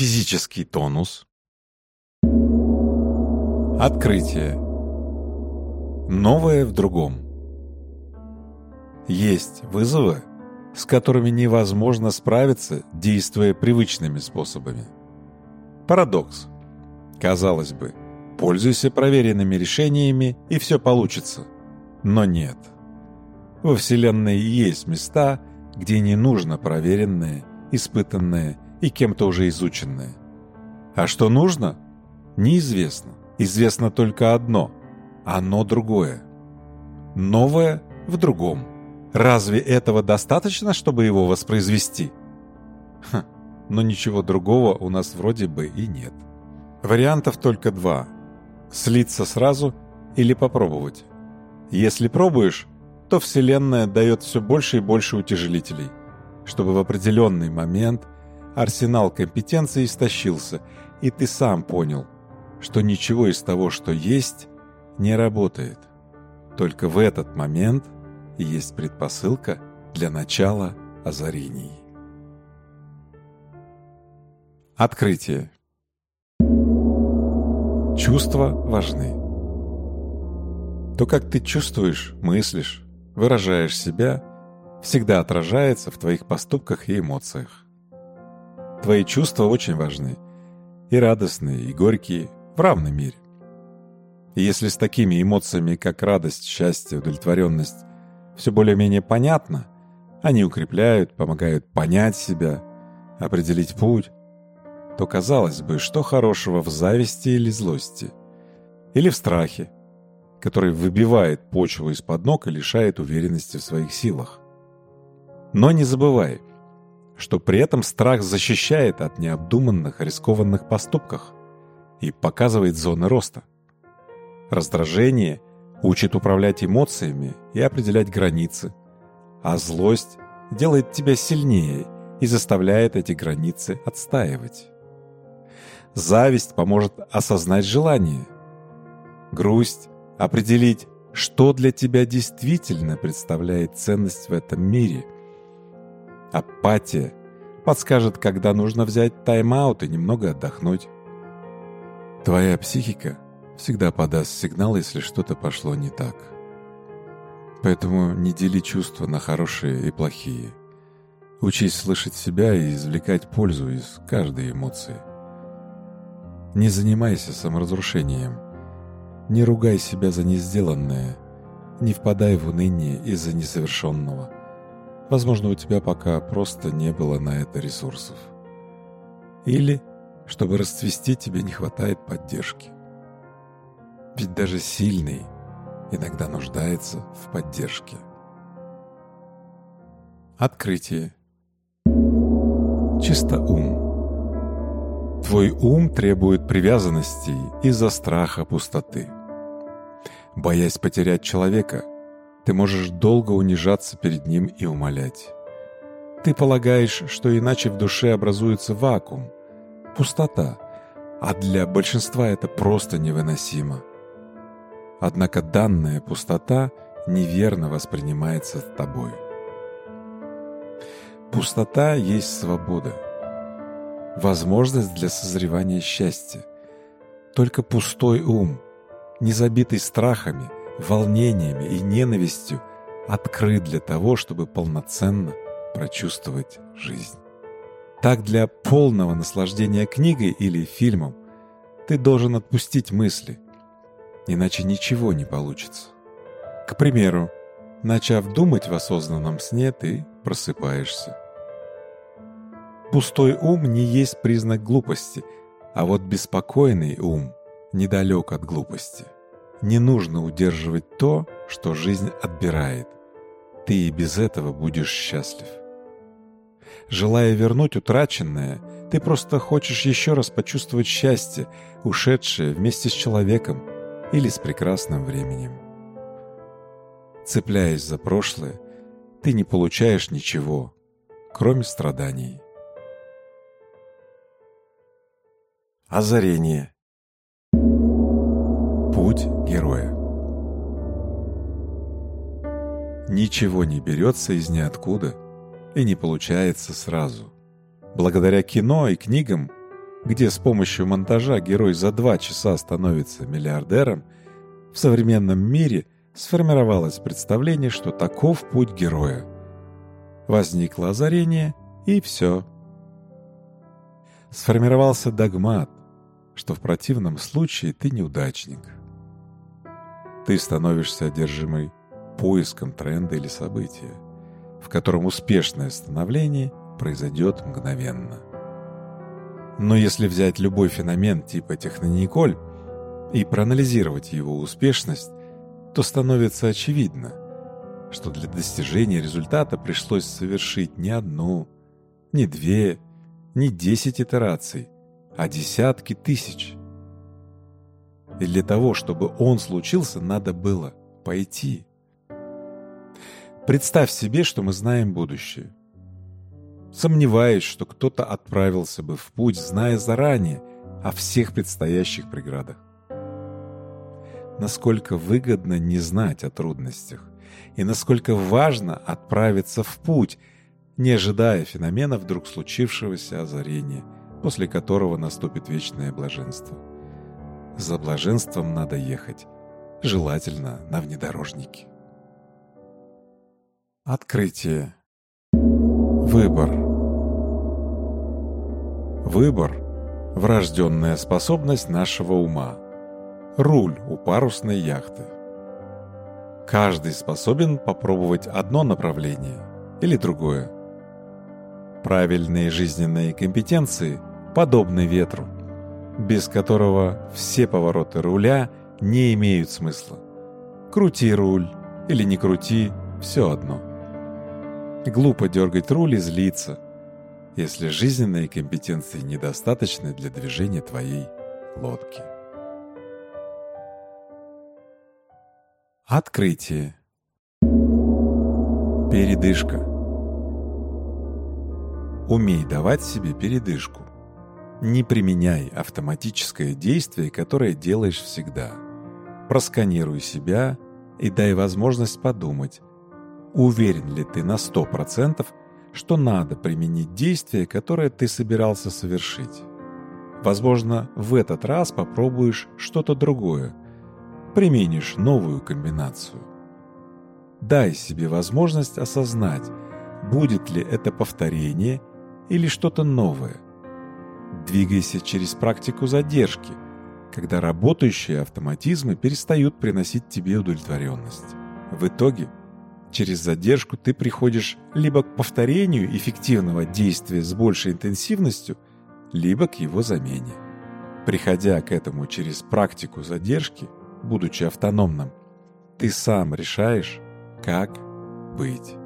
Физический тонус. Открытие. Новое в другом. Есть вызовы, с которыми невозможно справиться, действуя привычными способами. Парадокс. Казалось бы, пользуйся проверенными решениями, и все получится. Но нет. Во Вселенной есть места, где не нужно проверенное, испытанное и кем-то уже изученное. А что нужно? Неизвестно. Известно только одно. Оно другое. Новое в другом. Разве этого достаточно, чтобы его воспроизвести? Хм, но ничего другого у нас вроде бы и нет. Вариантов только два. Слиться сразу или попробовать. Если пробуешь, то Вселенная дает все больше и больше утяжелителей, чтобы в определенный момент – арсенал компетенций истощился, и ты сам понял, что ничего из того, что есть, не работает. Только в этот момент есть предпосылка для начала озарений. Открытие. Чувства важны. То, как ты чувствуешь, мыслишь, выражаешь себя, всегда отражается в твоих поступках и эмоциях. Твои чувства очень важны. И радостные, и горькие, в равной мере. И если с такими эмоциями, как радость, счастье, удовлетворенность, все более-менее понятно, они укрепляют, помогают понять себя, определить путь, то, казалось бы, что хорошего в зависти или злости? Или в страхе, который выбивает почву из-под ног и лишает уверенности в своих силах? Но не забывай, что при этом страх защищает от необдуманных рискованных поступков и показывает зоны роста. Раздражение учит управлять эмоциями и определять границы, а злость делает тебя сильнее и заставляет эти границы отстаивать. Зависть поможет осознать желание. Грусть – определить, что для тебя действительно представляет ценность в этом мире – апатия подскажет, когда нужно взять тайм-аут и немного отдохнуть. Твоя психика всегда подаст сигнал, если что-то пошло не так. Поэтому не дели чувства на хорошие и плохие. Учись слышать себя и извлекать пользу из каждой эмоции. Не занимайся саморазрушением. Не ругай себя за несделанное. Не впадай в уныние из-за несовершенного. Возможно, у тебя пока просто не было на это ресурсов. Или, чтобы расцвести, тебе не хватает поддержки. Ведь даже сильный иногда нуждается в поддержке. Открытие. Чисто ум. Твой ум требует привязанностей из-за страха пустоты. Боясь потерять человека, ты можешь долго унижаться перед ним и умолять. Ты полагаешь, что иначе в душе образуется вакуум, пустота, а для большинства это просто невыносимо. Однако данная пустота неверно воспринимается тобой. Пустота есть свобода, возможность для созревания счастья. Только пустой ум, не забитый страхами – волнениями и ненавистью открыт для того, чтобы полноценно прочувствовать жизнь. Так для полного наслаждения книгой или фильмом ты должен отпустить мысли, иначе ничего не получится. К примеру, начав думать в осознанном сне, ты просыпаешься. Пустой ум не есть признак глупости, а вот беспокойный ум недалек от глупости – не нужно удерживать то, что жизнь отбирает. Ты и без этого будешь счастлив. Желая вернуть утраченное, ты просто хочешь еще раз почувствовать счастье, ушедшее вместе с человеком или с прекрасным временем. Цепляясь за прошлое, ты не получаешь ничего, кроме страданий. Озарение героя. Ничего не берется из ниоткуда и не получается сразу. Благодаря кино и книгам, где с помощью монтажа герой за два часа становится миллиардером, в современном мире сформировалось представление, что таков путь героя. Возникло озарение, и все. Сформировался догмат, что в противном случае ты неудачник – ты становишься одержимой поиском тренда или события, в котором успешное становление произойдет мгновенно. Но если взять любой феномен типа технониколь и проанализировать его успешность, то становится очевидно, что для достижения результата пришлось совершить не одну, не две, не десять итераций, а десятки тысяч – и для того, чтобы он случился, надо было пойти. Представь себе, что мы знаем будущее. Сомневаюсь, что кто-то отправился бы в путь, зная заранее о всех предстоящих преградах. Насколько выгодно не знать о трудностях и насколько важно отправиться в путь, не ожидая феномена вдруг случившегося озарения, после которого наступит вечное блаженство. За блаженством надо ехать, желательно на внедорожнике. Открытие. Выбор. Выбор – врожденная способность нашего ума. Руль у парусной яхты. Каждый способен попробовать одно направление или другое. Правильные жизненные компетенции подобны ветру – без которого все повороты руля не имеют смысла. Крути руль или не крути, все одно. Глупо дергать руль и злиться, если жизненные компетенции недостаточны для движения твоей лодки. Открытие. Передышка. Умей давать себе передышку. Не применяй автоматическое действие, которое делаешь всегда. Просканируй себя и дай возможность подумать, уверен ли ты на 100%, что надо применить действие, которое ты собирался совершить. Возможно, в этот раз попробуешь что-то другое, применишь новую комбинацию. Дай себе возможность осознать, будет ли это повторение или что-то новое – Двигайся через практику задержки, когда работающие автоматизмы перестают приносить тебе удовлетворенность. В итоге, через задержку ты приходишь либо к повторению эффективного действия с большей интенсивностью, либо к его замене. Приходя к этому через практику задержки, будучи автономным, ты сам решаешь, как быть.